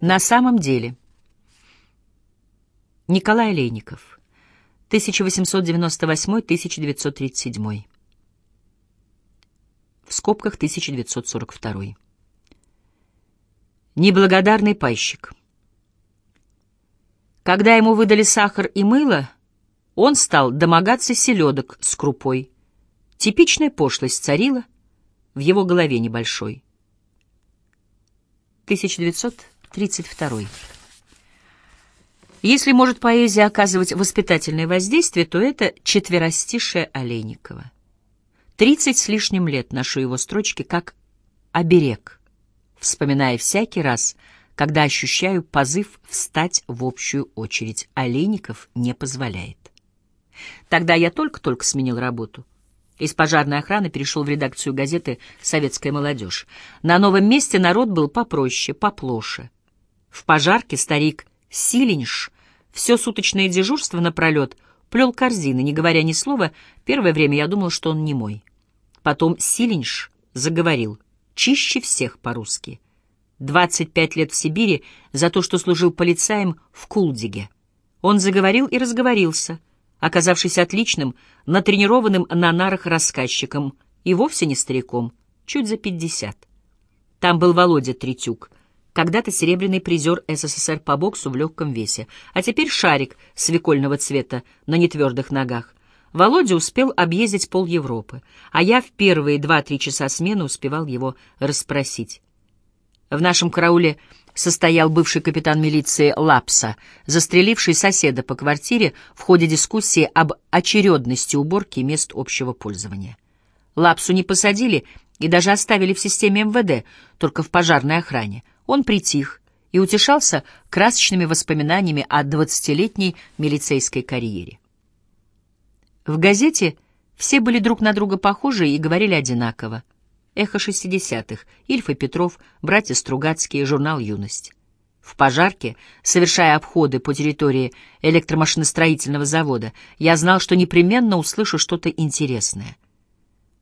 На самом деле. Николай Олейников. 1898-1937. В скобках 1942. Неблагодарный пайщик. Когда ему выдали сахар и мыло, он стал домогаться селедок с крупой. Типичная пошлость царила в его голове небольшой. 1932. Если может поэзия оказывать воспитательное воздействие, то это четверостишее Олейникова. Тридцать с лишним лет ношу его строчки как оберег, вспоминая всякий раз, когда ощущаю позыв встать в общую очередь. Олейников не позволяет. Тогда я только-только сменил работу. Из пожарной охраны перешел в редакцию газеты «Советская молодежь». На новом месте народ был попроще, поплоше. В пожарке старик Силеньш все суточное дежурство напролет плел корзины, не говоря ни слова. Первое время я думал, что он не мой. Потом Силеньш заговорил, чище всех по-русски. Двадцать пять лет в Сибири за то, что служил полицаем в Кулдиге. Он заговорил и разговорился — оказавшись отличным, натренированным на нарах рассказчиком и вовсе не стариком, чуть за пятьдесят. Там был Володя Третюк, когда-то серебряный призер СССР по боксу в легком весе, а теперь шарик свекольного цвета на нетвердых ногах. Володя успел объездить пол Европы, а я в первые два-три часа смены успевал его расспросить. В нашем карауле состоял бывший капитан милиции Лапса, застреливший соседа по квартире в ходе дискуссии об очередности уборки мест общего пользования. Лапсу не посадили и даже оставили в системе МВД, только в пожарной охране. Он притих и утешался красочными воспоминаниями о двадцатилетней милицейской карьере. В газете все были друг на друга похожи и говорили одинаково. Эхо шестидесятых, Ильф и Петров, братья Стругацкие, журнал «Юность». В пожарке, совершая обходы по территории электромашиностроительного завода, я знал, что непременно услышу что-то интересное.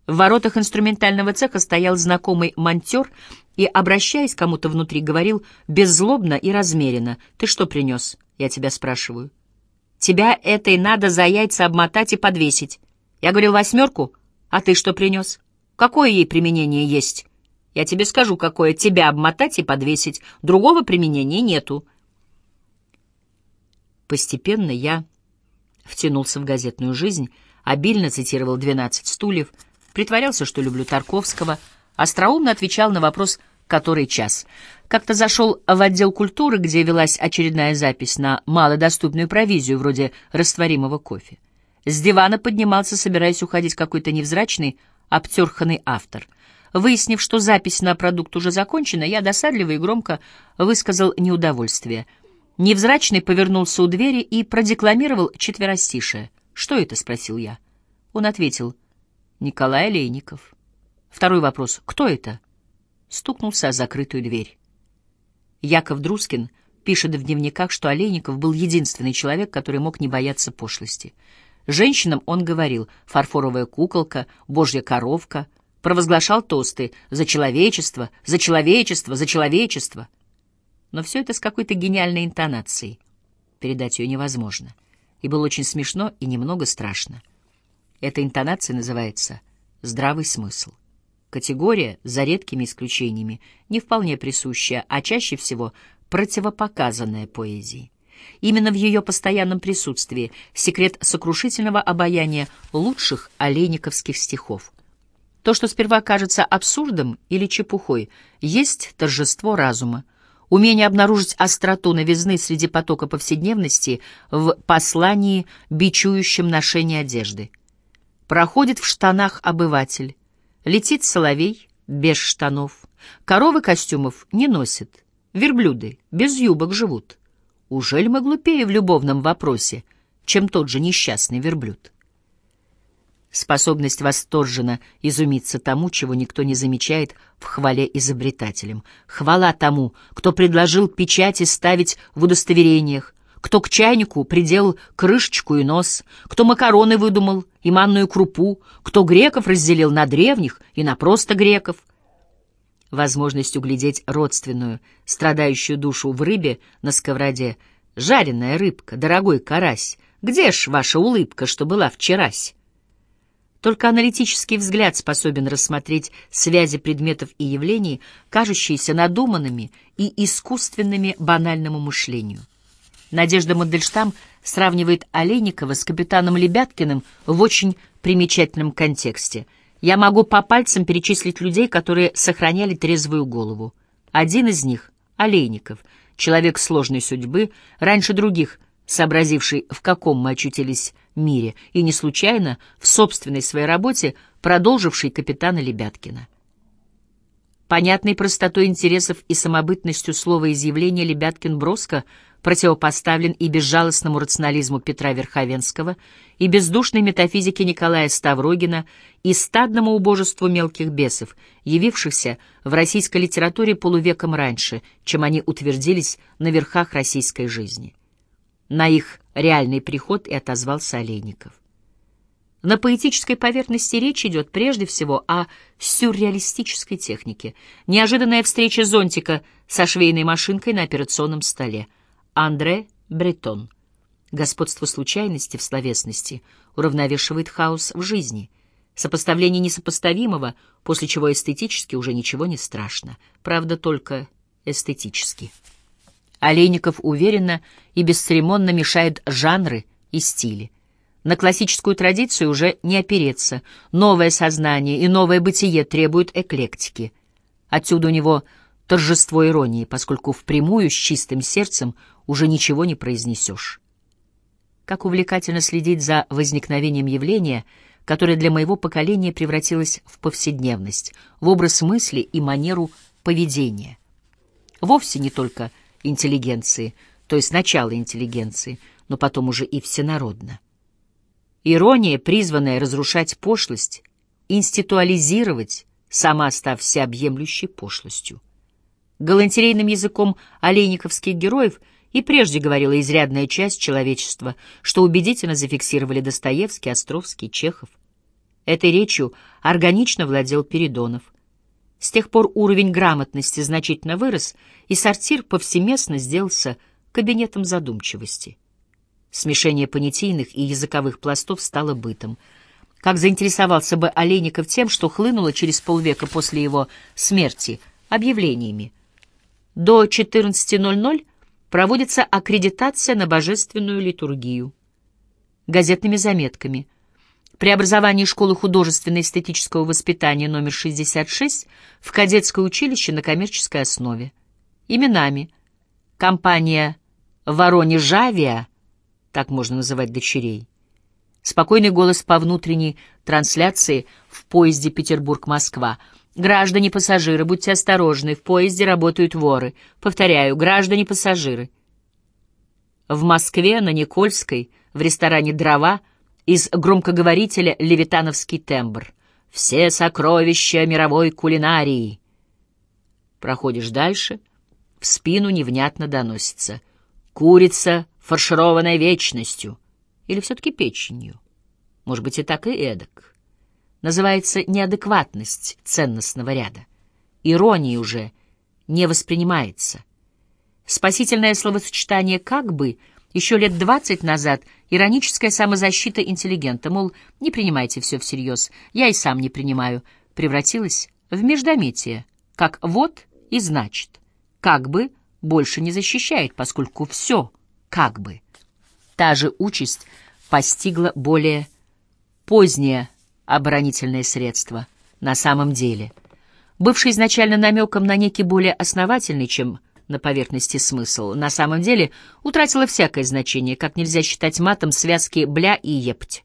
В воротах инструментального цеха стоял знакомый монтер и, обращаясь к кому-то внутри, говорил беззлобно и размеренно. «Ты что принес?» — я тебя спрашиваю. «Тебя этой надо за яйца обмотать и подвесить». Я говорил «восьмерку», а ты что принес?» Какое ей применение есть? Я тебе скажу, какое. Тебя обмотать и подвесить. Другого применения нету. Постепенно я втянулся в газетную жизнь, обильно цитировал «Двенадцать стульев», притворялся, что люблю Тарковского, остроумно отвечал на вопрос «который час?». Как-то зашел в отдел культуры, где велась очередная запись на малодоступную провизию, вроде растворимого кофе. С дивана поднимался, собираясь уходить какой-то невзрачный, обтерханный автор. Выяснив, что запись на продукт уже закончена, я досадливо и громко высказал неудовольствие. Невзрачный повернулся у двери и продекламировал четверостишее. «Что это?» — спросил я. Он ответил. «Николай Олейников». Второй вопрос. «Кто это?» Стукнулся о закрытую дверь. Яков Друскин пишет в дневниках, что Олейников был единственный человек, который мог не бояться пошлости — Женщинам он говорил «фарфоровая куколка», «божья коровка», провозглашал тосты «за человечество», «за человечество», «за человечество». Но все это с какой-то гениальной интонацией. Передать ее невозможно. И было очень смешно и немного страшно. Эта интонация называется «здравый смысл». Категория, за редкими исключениями, не вполне присущая, а чаще всего противопоказанная поэзии. Именно в ее постоянном присутствии секрет сокрушительного обаяния лучших олейниковских стихов. То, что сперва кажется абсурдом или чепухой, есть торжество разума, умение обнаружить остроту новизны среди потока повседневности в послании, бичующем ношение одежды. Проходит в штанах обыватель, летит соловей без штанов, коровы костюмов не носят, верблюды без юбок живут. Ужель мы глупее в любовном вопросе, чем тот же несчастный верблюд? Способность восторженно изумиться тому, чего никто не замечает в хвале изобретателям. Хвала тому, кто предложил печати ставить в удостоверениях, кто к чайнику приделал крышечку и нос, кто макароны выдумал и манную крупу, кто греков разделил на древних и на просто греков. Возможность углядеть родственную, страдающую душу в рыбе на сковороде. Жареная рыбка, дорогой карась, где ж ваша улыбка, что была вчерась? Только аналитический взгляд способен рассмотреть связи предметов и явлений, кажущиеся надуманными и искусственными банальному мышлению. Надежда Мандельштам сравнивает Олейникова с капитаном Лебяткиным в очень примечательном контексте. Я могу по пальцам перечислить людей, которые сохраняли трезвую голову. Один из них — Олейников, человек сложной судьбы, раньше других, сообразивший, в каком мы очутились мире, и не случайно в собственной своей работе продолживший капитана Лебяткина. Понятной простотой интересов и самобытностью слова изъявления Лебяткин броско противопоставлен и безжалостному рационализму Петра Верховенского, и бездушной метафизике Николая Ставрогина, и стадному убожеству мелких бесов, явившихся в российской литературе полувеком раньше, чем они утвердились на верхах российской жизни. На их реальный приход и отозвался Олейников. На поэтической поверхности речь идет прежде всего о сюрреалистической технике. Неожиданная встреча зонтика со швейной машинкой на операционном столе. Андре Бретон. Господство случайности в словесности уравновешивает хаос в жизни. Сопоставление несопоставимого, после чего эстетически уже ничего не страшно. Правда, только эстетически. Олейников уверенно и бесцеремонно мешает жанры и стили. На классическую традицию уже не опереться. Новое сознание и новое бытие требуют эклектики. Отсюда у него торжество иронии, поскольку впрямую с чистым сердцем уже ничего не произнесешь. Как увлекательно следить за возникновением явления, которое для моего поколения превратилось в повседневность, в образ мысли и манеру поведения. Вовсе не только интеллигенции, то есть начала интеллигенции, но потом уже и всенародно. Ирония, призванная разрушать пошлость, институализировать, сама став всеобъемлющей пошлостью. Галантерейным языком олейниковских героев и прежде говорила изрядная часть человечества, что убедительно зафиксировали Достоевский, Островский, Чехов. Этой речью органично владел Передонов — с тех пор уровень грамотности значительно вырос, и сортир повсеместно сделался кабинетом задумчивости. Смешение понятийных и языковых пластов стало бытом. Как заинтересовался бы Олейников тем, что хлынуло через полвека после его смерти объявлениями. До 14.00 проводится аккредитация на божественную литургию. Газетными заметками – преобразовании школы художественно-эстетического воспитания номер 66 в кадетское училище на коммерческой основе. Именами. Компания «Воронежавия», так можно называть дочерей. Спокойный голос по внутренней трансляции в поезде Петербург-Москва. «Граждане-пассажиры, будьте осторожны, в поезде работают воры. Повторяю, граждане-пассажиры». В Москве, на Никольской, в ресторане «Дрова» из громкоговорителя «Левитановский тембр». «Все сокровища мировой кулинарии». Проходишь дальше, в спину невнятно доносится. «Курица, фаршированная вечностью». Или все-таки печенью. Может быть, и так, и эдак. Называется неадекватность ценностного ряда. Ирония уже не воспринимается. Спасительное словосочетание «как бы» еще лет двадцать назад — Ироническая самозащита интеллигента, мол, не принимайте все всерьез, я и сам не принимаю, превратилась в междометие, как «вот» и «значит». Как бы больше не защищает, поскольку все как бы. Та же участь постигла более позднее оборонительное средство на самом деле, бывший изначально намеком на некий более основательный, чем на поверхности смысл, на самом деле утратила всякое значение, как нельзя считать матом связки «бля» и «епть».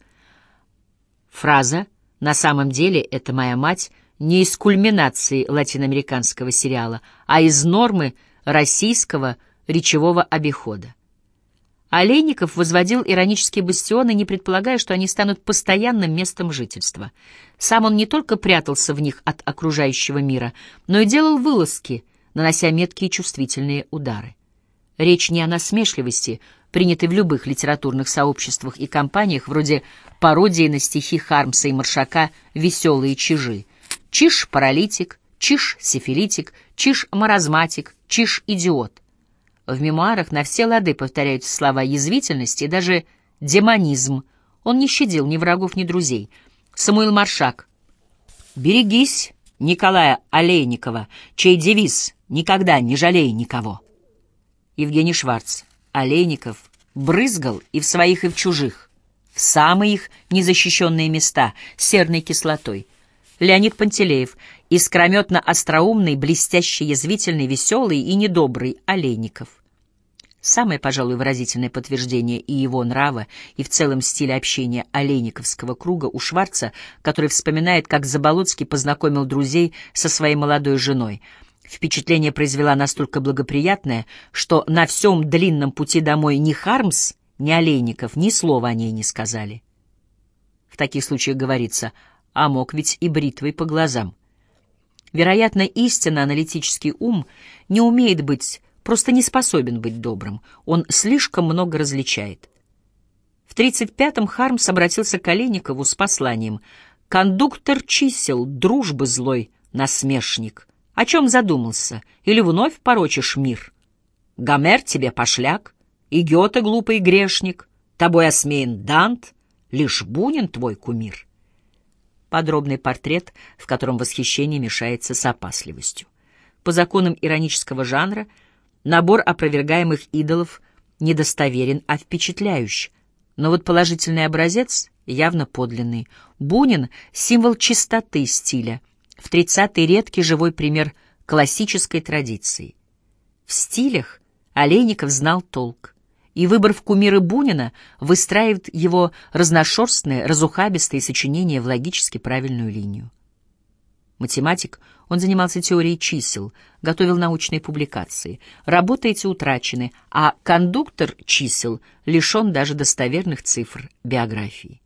Фраза «на самом деле это моя мать» не из кульминации латиноамериканского сериала, а из нормы российского речевого обихода. Олейников возводил иронические бастионы, не предполагая, что они станут постоянным местом жительства. Сам он не только прятался в них от окружающего мира, но и делал вылазки — нанося меткие чувствительные удары. Речь не о насмешливости, принятой в любых литературных сообществах и компаниях, вроде пародии на стихи Хармса и Маршака «Веселые чижи». Чиж — паралитик, чиж-сифилитик, чиж-маразматик, чиж-идиот. В мемуарах на все лады повторяются слова язвительности и даже демонизм. Он не щадил ни врагов, ни друзей. Самуил Маршак. «Берегись Николая Олейникова, чей девиз «Никогда не жалей никого». Евгений Шварц. Олейников брызгал и в своих, и в чужих, в самые их незащищенные места, серной кислотой. Леонид Пантелеев. Искрометно остроумный, блестящий, язвительный, веселый и недобрый Олейников. Самое, пожалуй, выразительное подтверждение и его нрава, и в целом стиля общения Олейниковского круга у Шварца, который вспоминает, как Заболоцкий познакомил друзей со своей молодой женой. Впечатление произвела настолько благоприятное, что на всем длинном пути домой ни Хармс, ни Олейников ни слова о ней не сказали. В таких случаях говорится «а мог ведь и бритвой по глазам». Вероятно, истинно аналитический ум не умеет быть просто не способен быть добрым. Он слишком много различает. В 35-м Хармс обратился к Олейникову с посланием «Кондуктор чисел, дружбы злой, насмешник. О чем задумался? Или вновь порочишь мир? Гомер тебе пошляк, и Гёте глупый грешник, тобой осмеян Дант, лишь Бунин твой кумир». Подробный портрет, в котором восхищение мешается с опасливостью. По законам иронического жанра — Набор опровергаемых идолов недостоверен, а впечатляющий. Но вот положительный образец явно подлинный. Бунин — символ чистоты стиля. В 30-й редкий живой пример классической традиции. В стилях Олейников знал толк, и выбор в кумиры Бунина выстраивает его разношерстные, разухабистые сочинения в логически правильную линию. Математик — он занимался теорией чисел, готовил научные публикации. Работы эти утрачены, а кондуктор чисел лишен даже достоверных цифр биографии.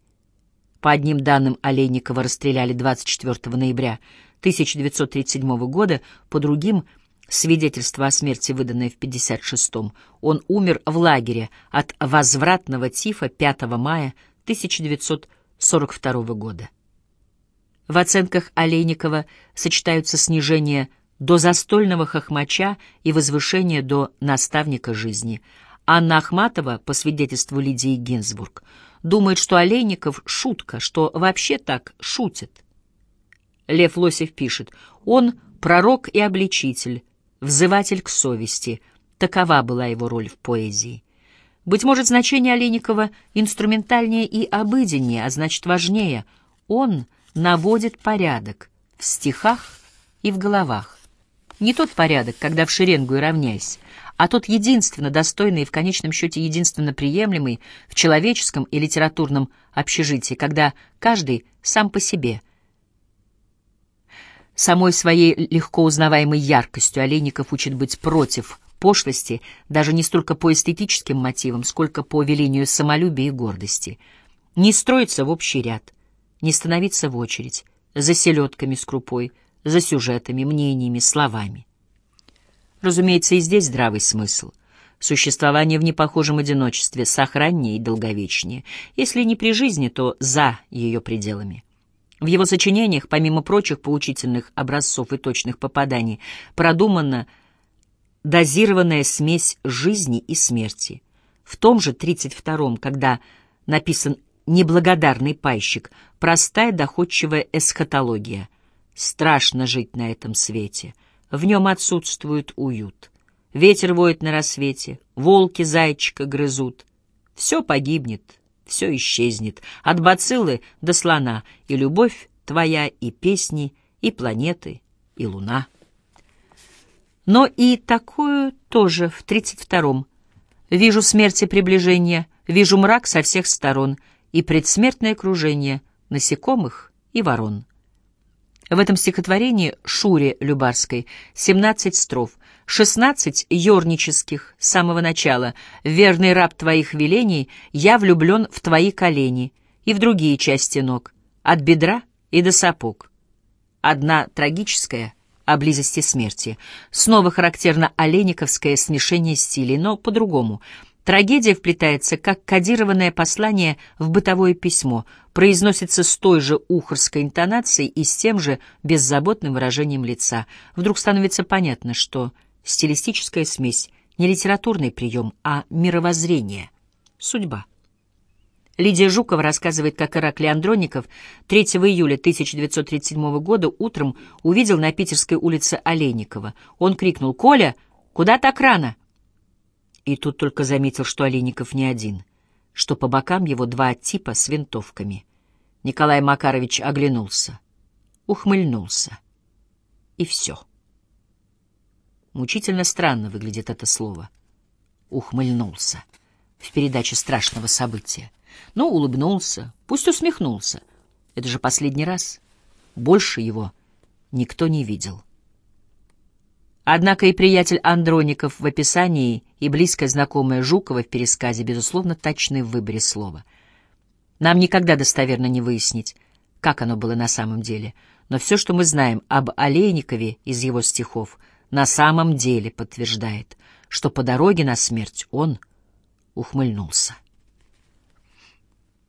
По одним данным, Олейникова расстреляли 24 ноября 1937 года, по другим — свидетельство о смерти, выданное в 56-м. Он умер в лагере от возвратного тифа 5 мая 1942 года. В оценках Олейникова сочетаются снижение до застольного хохмача и возвышение до наставника жизни. Анна Ахматова, по свидетельству Лидии Гинзбург, думает, что Олейников — шутка, что вообще так шутит. Лев Лосев пишет, он — пророк и обличитель, взыватель к совести. Такова была его роль в поэзии. Быть может, значение Олейникова инструментальнее и обыденнее, а значит, важнее. Он — наводит порядок в стихах и в головах. Не тот порядок, когда в шеренгу и равняйся, а тот единственно достойный и в конечном счете единственно приемлемый в человеческом и литературном общежитии, когда каждый сам по себе. Самой своей легко узнаваемой яркостью Олейников учит быть против пошлости даже не столько по эстетическим мотивам, сколько по велению самолюбия и гордости. Не строится в общий ряд, не становиться в очередь за селедками с крупой, за сюжетами, мнениями, словами. Разумеется, и здесь здравый смысл. Существование в непохожем одиночестве сохраннее и долговечнее, если не при жизни, то за ее пределами. В его сочинениях, помимо прочих поучительных образцов и точных попаданий, продумана дозированная смесь жизни и смерти. В том же 32-м, когда написан неблагодарный пайщик, простая доходчивая эсхатология. Страшно жить на этом свете. В нем отсутствует уют. Ветер воет на рассвете, волки зайчика грызут. Все погибнет, все исчезнет, от бациллы до слона, и любовь твоя, и песни, и планеты, и луна. Но и такую тоже в тридцать втором. Вижу смерти приближения, вижу мрак со всех сторон — и предсмертное кружение насекомых и ворон. В этом стихотворении Шуре Любарской 17 строф, 16 юрнических с самого начала «Верный раб твоих велений, я влюблен в твои колени» и в другие части ног, от бедра и до сапог. Одна трагическая о близости смерти. Снова характерно олениковское смешение стилей, но по-другому — Трагедия вплетается как кодированное послание в бытовое письмо, произносится с той же ухорской интонацией и с тем же беззаботным выражением лица. Вдруг становится понятно, что стилистическая смесь не литературный прием, а мировоззрение, судьба. Лидия Жукова рассказывает, как Ираклий Андроников 3 июля 1937 года утром увидел на Питерской улице Олейникова. Он крикнул «Коля, куда так рано?» и тут только заметил, что Олейников не один, что по бокам его два типа с винтовками. Николай Макарович оглянулся, ухмыльнулся. И все. Мучительно странно выглядит это слово. Ухмыльнулся в передаче страшного события. Ну, улыбнулся, пусть усмехнулся. Это же последний раз. Больше его никто не видел. Однако и приятель Андроников в описании, и близкая знакомая Жукова в пересказе, безусловно, точны в выборе слова. Нам никогда достоверно не выяснить, как оно было на самом деле, но все, что мы знаем об Олейникове из его стихов, на самом деле подтверждает, что по дороге на смерть он ухмыльнулся.